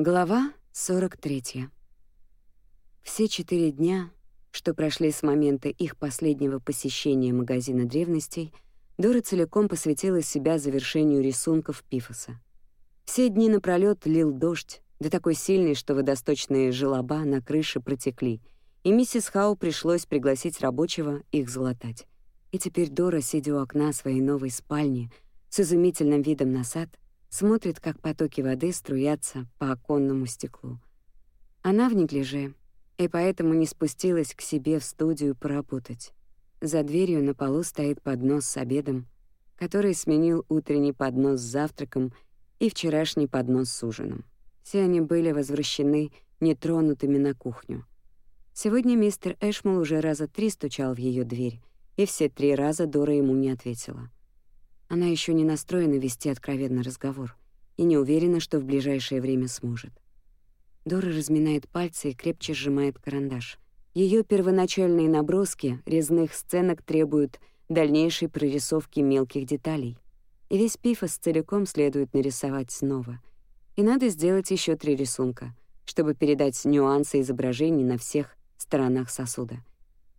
Глава 43. Все четыре дня, что прошли с момента их последнего посещения магазина древностей, Дора целиком посвятила себя завершению рисунков Пифоса. Все дни напролёт лил дождь, да такой сильный, что водосточные желоба на крыше протекли, и миссис Хау пришлось пригласить рабочего их залатать. И теперь Дора, сидя у окна своей новой спальни, с изумительным видом на сад, смотрит, как потоки воды струятся по оконному стеклу. Она в неглиже, и поэтому не спустилась к себе в студию поработать. За дверью на полу стоит поднос с обедом, который сменил утренний поднос с завтраком и вчерашний поднос с ужином. Все они были возвращены нетронутыми на кухню. Сегодня мистер Эшмол уже раза три стучал в ее дверь, и все три раза Дора ему не ответила. Она еще не настроена вести откровенный разговор и не уверена, что в ближайшее время сможет. Дора разминает пальцы и крепче сжимает карандаш. Ее первоначальные наброски резных сценок требуют дальнейшей прорисовки мелких деталей. И весь пифос целиком следует нарисовать снова. И надо сделать еще три рисунка, чтобы передать нюансы изображений на всех сторонах сосуда.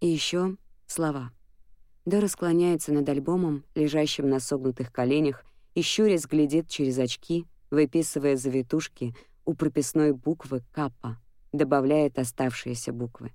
И еще слова — Дора склоняется над альбомом, лежащим на согнутых коленях, и щурясь глядит через очки, выписывая завитушки у прописной буквы «Каппа», добавляет оставшиеся буквы.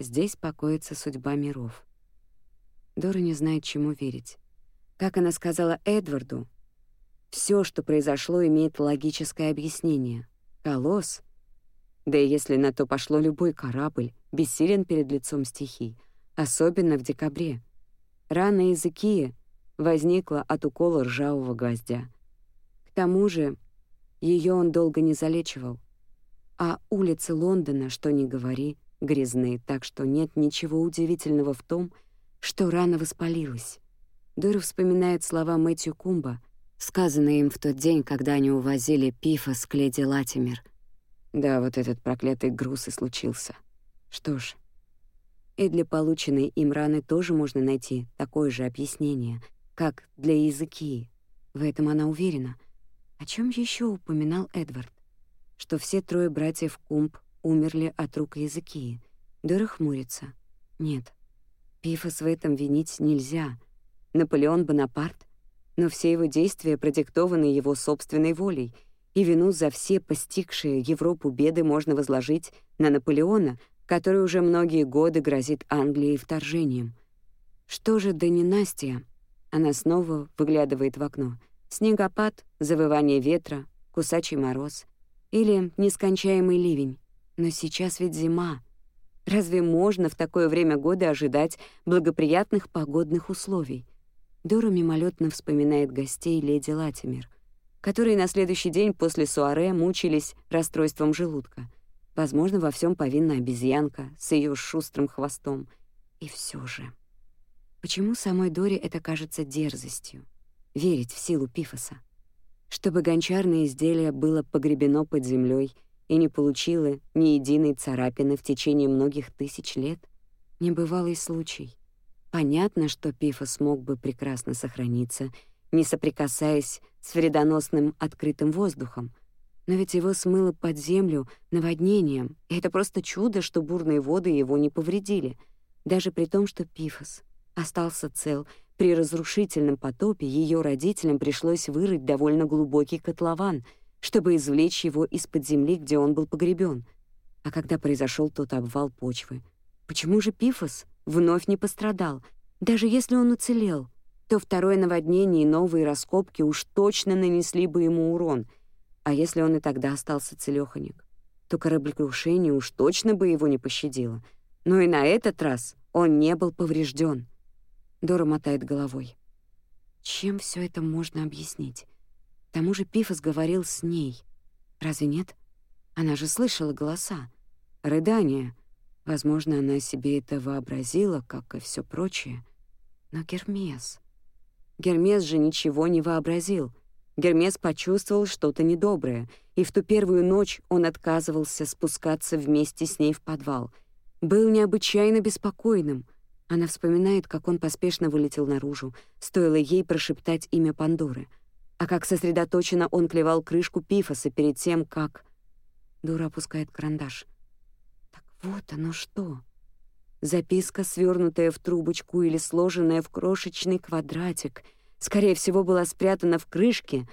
Здесь покоится судьба миров. Дора не знает, чему верить. Как она сказала Эдварду, все, что произошло, имеет логическое объяснение. Колосс, да и если на то пошло любой корабль, бессилен перед лицом стихий, особенно в декабре — Рана языки возникла от укола ржавого гвоздя. К тому же ее он долго не залечивал. А улицы Лондона, что ни говори, грязные, так что нет ничего удивительного в том, что рана воспалилась. Дора вспоминает слова Мэтью Кумба, сказанные им в тот день, когда они увозили Пифа с Кледи Латимер. Да, вот этот проклятый груз и случился. Что ж, и для полученной им раны тоже можно найти такое же объяснение, как для языки. В этом она уверена. О чем еще упоминал Эдвард? Что все трое братьев Кумб умерли от рук языки. Дора хмурится. Нет, Пифос в этом винить нельзя. Наполеон Бонапарт, но все его действия продиктованы его собственной волей, и вину за все постигшие Европу беды можно возложить на Наполеона — который уже многие годы грозит Англии вторжением. Что же до ненастья? Она снова выглядывает в окно. Снегопад, завывание ветра, кусачий мороз или нескончаемый ливень. Но сейчас ведь зима. Разве можно в такое время года ожидать благоприятных погодных условий? Дора мимолетно вспоминает гостей леди Латимер, которые на следующий день после суаре мучились расстройством желудка — Возможно, во всем повинна обезьянка с ее шустрым хвостом. И все же... Почему самой Доре это кажется дерзостью? Верить в силу Пифоса? Чтобы гончарное изделие было погребено под землей и не получило ни единой царапины в течение многих тысяч лет? Небывалый случай. Понятно, что Пифос мог бы прекрасно сохраниться, не соприкасаясь с вредоносным открытым воздухом — но ведь его смыло под землю наводнением, и это просто чудо, что бурные воды его не повредили. Даже при том, что Пифос остался цел, при разрушительном потопе ее родителям пришлось вырыть довольно глубокий котлован, чтобы извлечь его из-под земли, где он был погребен. А когда произошел тот обвал почвы, почему же Пифос вновь не пострадал? Даже если он уцелел, то второе наводнение и новые раскопки уж точно нанесли бы ему урон — а если он и тогда остался целёхонек, то кораблекрушение уж точно бы его не пощадило. Но и на этот раз он не был поврежден. Дора мотает головой. Чем все это можно объяснить? К тому же Пифос говорил с ней. Разве нет? Она же слышала голоса. Рыдания. Возможно, она себе это вообразила, как и все прочее. Но Гермес... Гермес же ничего не вообразил — Гермес почувствовал что-то недоброе, и в ту первую ночь он отказывался спускаться вместе с ней в подвал. Был необычайно беспокойным. Она вспоминает, как он поспешно вылетел наружу, стоило ей прошептать имя Пандоры, а как сосредоточенно он клевал крышку пифоса перед тем, как... Дора опускает карандаш. Так вот оно что. Записка, свернутая в трубочку или сложенная в крошечный квадратик, скорее всего, была спрятана в крышке,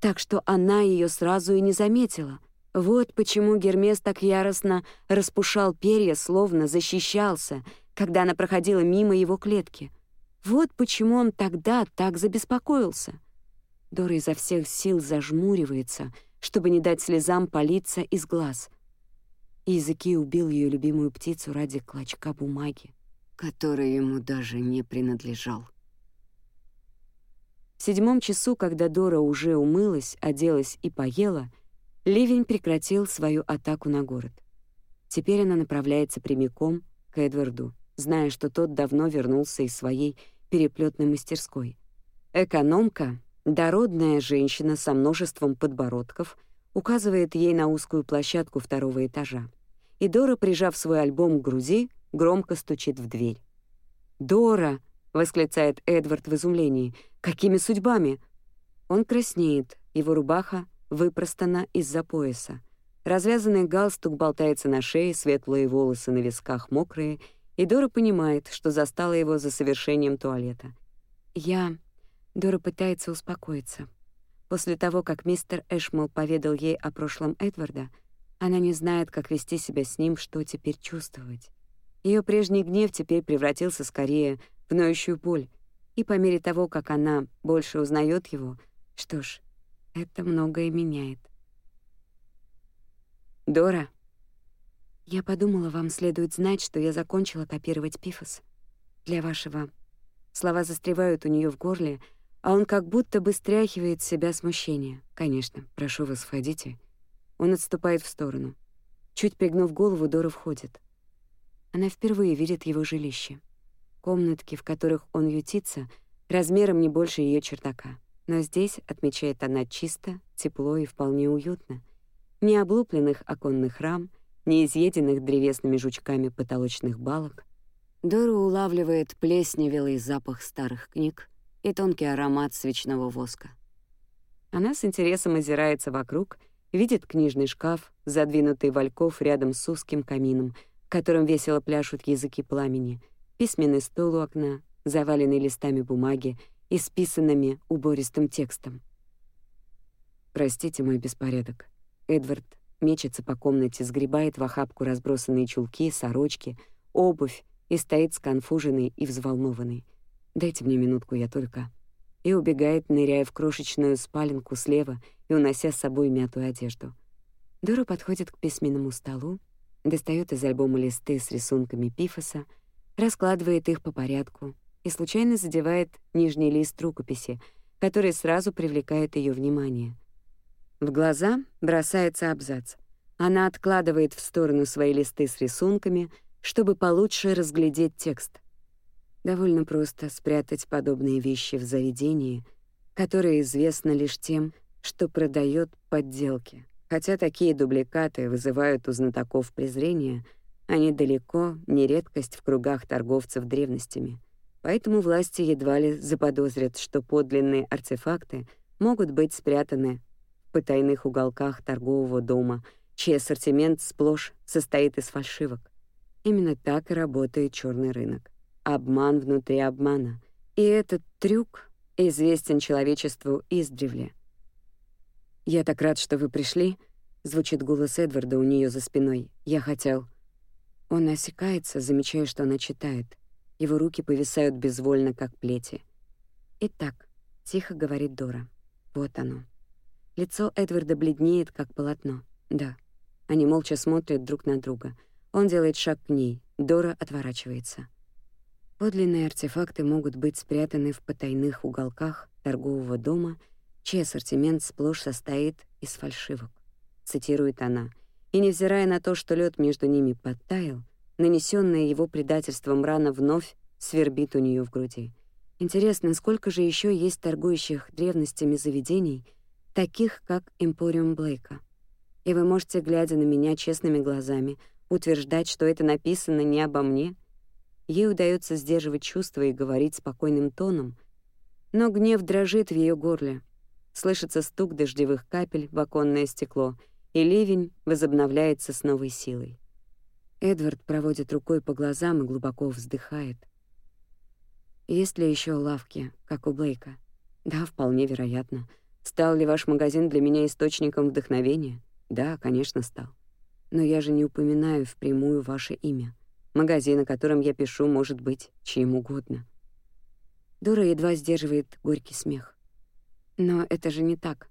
так что она ее сразу и не заметила. Вот почему Гермес так яростно распушал перья, словно защищался, когда она проходила мимо его клетки. Вот почему он тогда так забеспокоился. Дора изо всех сил зажмуривается, чтобы не дать слезам палиться из глаз. Языки убил ее любимую птицу ради клочка бумаги, который ему даже не принадлежал. В седьмом часу, когда Дора уже умылась, оделась и поела, ливень прекратил свою атаку на город. Теперь она направляется прямиком к Эдварду, зная, что тот давно вернулся из своей переплетной мастерской. Экономка, дородная женщина со множеством подбородков, указывает ей на узкую площадку второго этажа. И Дора, прижав свой альбом к груди, громко стучит в дверь. «Дора!» — восклицает Эдвард в изумлении. «Какими судьбами?» Он краснеет, его рубаха выпростана из-за пояса. Развязанный галстук болтается на шее, светлые волосы на висках мокрые, и Дора понимает, что застала его за совершением туалета. «Я...» Дора пытается успокоиться. После того, как мистер Эшмол поведал ей о прошлом Эдварда, она не знает, как вести себя с ним, что теперь чувствовать. Ее прежний гнев теперь превратился скорее в ноющую боль, и по мере того, как она больше узнает его, что ж, это многое меняет. «Дора», я подумала, вам следует знать, что я закончила копировать пифос. Для вашего... Слова застревают у нее в горле, а он как будто бы стряхивает с себя смущение. «Конечно, прошу вас, входите». Он отступает в сторону. Чуть пригнув голову, Дора входит. Она впервые видит его жилище. Комнатки, в которых он ютится, размером не больше ее чердака. Но здесь, отмечает она, чисто, тепло и вполне уютно. Ни облупленных оконных рам, ни изъеденных древесными жучками потолочных балок. Дора улавливает плесневелый запах старых книг, и тонкий аромат свечного воска. Она с интересом озирается вокруг, видит книжный шкаф, задвинутый вальков рядом с узким камином, в котором весело пляшут языки пламени, письменный стол у окна, заваленный листами бумаги и списанными убористым текстом. «Простите мой беспорядок». Эдвард мечется по комнате, сгребает в охапку разбросанные чулки, сорочки, обувь и стоит сконфуженный и взволнованный. Дайте мне минутку, я только...» И убегает, ныряя в крошечную спаленку слева и унося с собой мятую одежду. Дора подходит к письменному столу, достает из альбома листы с рисунками Пифоса, раскладывает их по порядку и случайно задевает нижний лист рукописи, который сразу привлекает ее внимание. В глаза бросается абзац. Она откладывает в сторону свои листы с рисунками, чтобы получше разглядеть текст. Довольно просто спрятать подобные вещи в заведении, которое известно лишь тем, что продает подделки. Хотя такие дубликаты вызывают у знатоков презрение, они далеко не редкость в кругах торговцев древностями. Поэтому власти едва ли заподозрят, что подлинные артефакты могут быть спрятаны в потайных уголках торгового дома, чей ассортимент сплошь состоит из фальшивок. Именно так и работает черный рынок обман внутри обмана. И этот трюк известен человечеству издревле. «Я так рад, что вы пришли», — звучит голос Эдварда у нее за спиной. «Я хотел...» Он осекается, замечая, что она читает. Его руки повисают безвольно, как плети. «Итак», — тихо говорит Дора. «Вот оно». Лицо Эдварда бледнеет, как полотно. «Да». Они молча смотрят друг на друга. Он делает шаг к ней. Дора отворачивается. Подлинные артефакты могут быть спрятаны в потайных уголках торгового дома, чей ассортимент сплошь состоит из фальшивок. Цитирует она. И невзирая на то, что лед между ними подтаял, нанесенная его предательством рана вновь свербит у нее в груди. Интересно, сколько же еще есть торгующих древностями заведений, таких как Эмпориум Блейка. И вы можете, глядя на меня честными глазами, утверждать, что это написано не обо мне — Ей удается сдерживать чувства и говорить спокойным тоном, но гнев дрожит в ее горле. Слышится стук дождевых капель в оконное стекло, и ливень возобновляется с новой силой. Эдвард проводит рукой по глазам и глубоко вздыхает. Есть ли еще лавки, как у Блейка? Да, вполне вероятно. Стал ли ваш магазин для меня источником вдохновения? Да, конечно, стал. Но я же не упоминаю впрямую ваше имя. Магазин, о котором я пишу, может быть чьим угодно. Дора едва сдерживает горький смех. Но это же не так.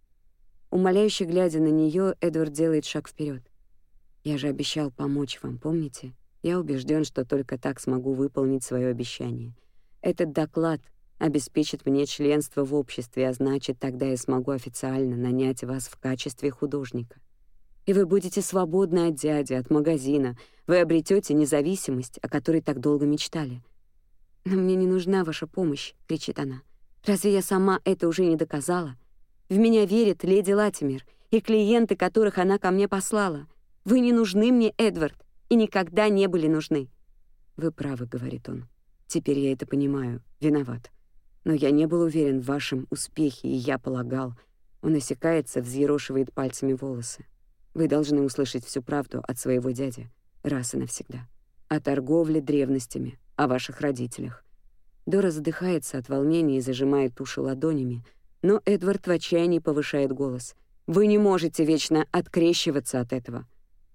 Умоляюще глядя на нее, Эдвард делает шаг вперед. Я же обещал помочь вам, помните? Я убежден, что только так смогу выполнить свое обещание. Этот доклад обеспечит мне членство в обществе, а значит, тогда я смогу официально нанять вас в качестве художника. И вы будете свободны от дяди, от магазина. Вы обретете независимость, о которой так долго мечтали. «Но мне не нужна ваша помощь», — кричит она. «Разве я сама это уже не доказала? В меня верит леди Латимер и клиенты, которых она ко мне послала. Вы не нужны мне, Эдвард, и никогда не были нужны». «Вы правы», — говорит он. «Теперь я это понимаю. Виноват. Но я не был уверен в вашем успехе, и я полагал...» Он осекается, взъерошивает пальцами волосы. «Вы должны услышать всю правду от своего дяди, раз и навсегда. О торговле древностями, о ваших родителях». Дора задыхается от волнения и зажимает уши ладонями, но Эдвард в отчаянии повышает голос. «Вы не можете вечно открещиваться от этого.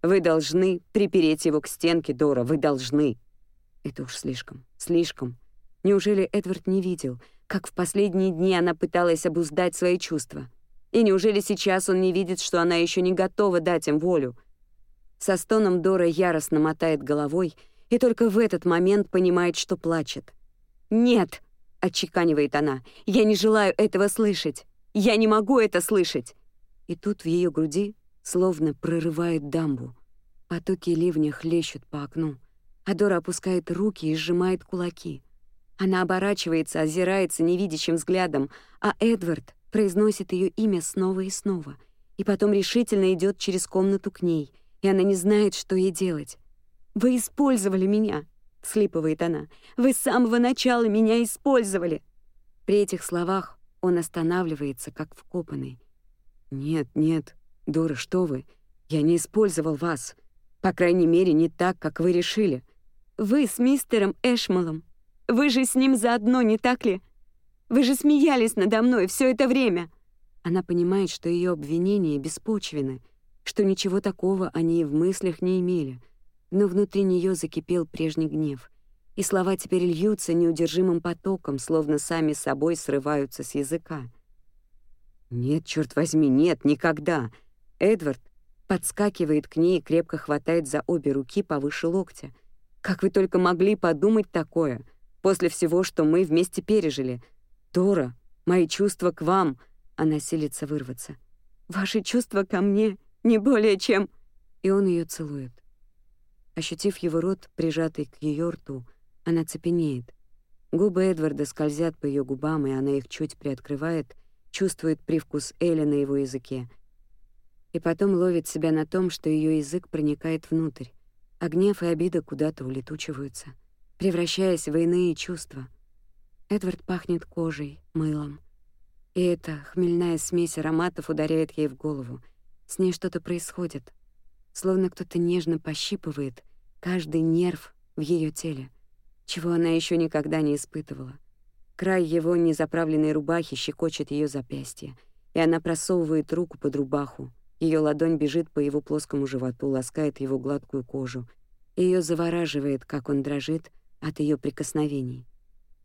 Вы должны припереть его к стенке, Дора, вы должны. Это уж слишком, слишком. Неужели Эдвард не видел, как в последние дни она пыталась обуздать свои чувства? И неужели сейчас он не видит, что она еще не готова дать им волю? Со стоном Дора яростно мотает головой и только в этот момент понимает, что плачет. «Нет!» — отчеканивает она. «Я не желаю этого слышать! Я не могу это слышать!» И тут в ее груди словно прорывает дамбу. Потоки ливня хлещут по окну. Адора опускает руки и сжимает кулаки. Она оборачивается, озирается невидящим взглядом, а Эдвард произносит ее имя снова и снова, и потом решительно идет через комнату к ней, и она не знает, что ей делать. «Вы использовали меня!» — слипывает она. «Вы с самого начала меня использовали!» При этих словах он останавливается, как вкопанный. «Нет, нет, «Дора, что вы? Я не использовал вас. По крайней мере, не так, как вы решили. Вы с мистером Эшмалом. Вы же с ним заодно, не так ли? Вы же смеялись надо мной все это время». Она понимает, что ее обвинения беспочвены, что ничего такого они и в мыслях не имели. Но внутри нее закипел прежний гнев, и слова теперь льются неудержимым потоком, словно сами собой срываются с языка. «Нет, черт возьми, нет, никогда!» Эдвард подскакивает к ней и крепко хватает за обе руки повыше локтя. «Как вы только могли подумать такое, после всего, что мы вместе пережили? Дора, мои чувства к вам...» Она силится вырваться. «Ваши чувства ко мне не более чем...» И он ее целует. Ощутив его рот, прижатый к ее рту, она цепенеет. Губы Эдварда скользят по ее губам, и она их чуть приоткрывает, чувствует привкус Эли на его языке, и потом ловит себя на том, что ее язык проникает внутрь, а гнев и обида куда-то улетучиваются, превращаясь в иные чувства. Эдвард пахнет кожей, мылом. И эта хмельная смесь ароматов ударяет ей в голову. С ней что-то происходит, словно кто-то нежно пощипывает каждый нерв в ее теле, чего она еще никогда не испытывала. Край его незаправленной рубахи щекочет ее запястье, и она просовывает руку под рубаху, ее ладонь бежит по его плоскому животу, ласкает его гладкую кожу. Ее завораживает, как он дрожит от ее прикосновений.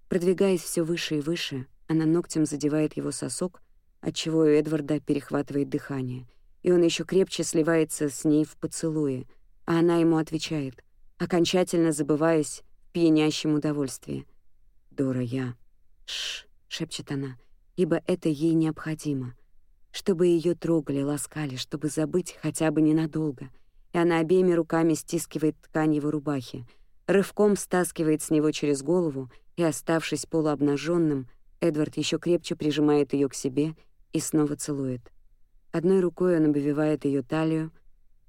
Продвигаясь все выше и выше, она ногтем задевает его сосок, отчего у Эдварда перехватывает дыхание, и он еще крепче сливается с ней в поцелуе, а она ему отвечает, окончательно забываясь в пьянящем удовольствии. «Дора, я...» «Шш», — шепчет она, — «ибо это ей необходимо» чтобы ее трогали, ласкали, чтобы забыть хотя бы ненадолго. И она обеими руками стискивает ткань его рубахи, рывком стаскивает с него через голову, и, оставшись полуобнаженным, Эдвард еще крепче прижимает ее к себе и снова целует. Одной рукой он обвивает ее талию,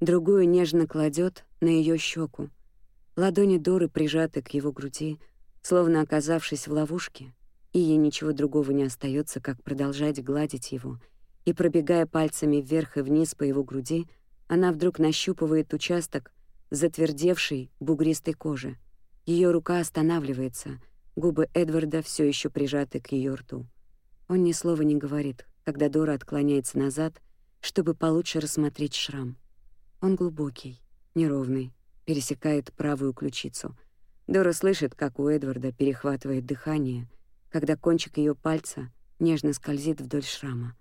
другую нежно кладет на ее щеку. Ладони Доры прижаты к его груди, словно оказавшись в ловушке, и ей ничего другого не остается, как продолжать гладить его — и, пробегая пальцами вверх и вниз по его груди, Она вдруг нащупывает участок затвердевшей бугристой кожи. Ее рука останавливается, губы Эдварда все еще прижаты к ее рту. Он ни слова не говорит, когда Дора отклоняется назад, чтобы получше рассмотреть шрам. Он глубокий, неровный, пересекает правую ключицу. Дора слышит, как у Эдварда перехватывает дыхание, когда кончик ее пальца нежно скользит вдоль шрама.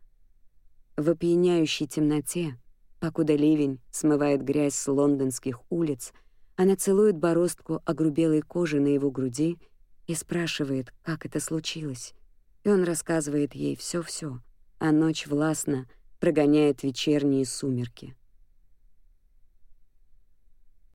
В опьяняющей темноте, покуда ливень смывает грязь с лондонских улиц, она целует бороздку огрубелой кожи на его груди и спрашивает, как это случилось. И он рассказывает ей все-все, а ночь властно прогоняет вечерние сумерки.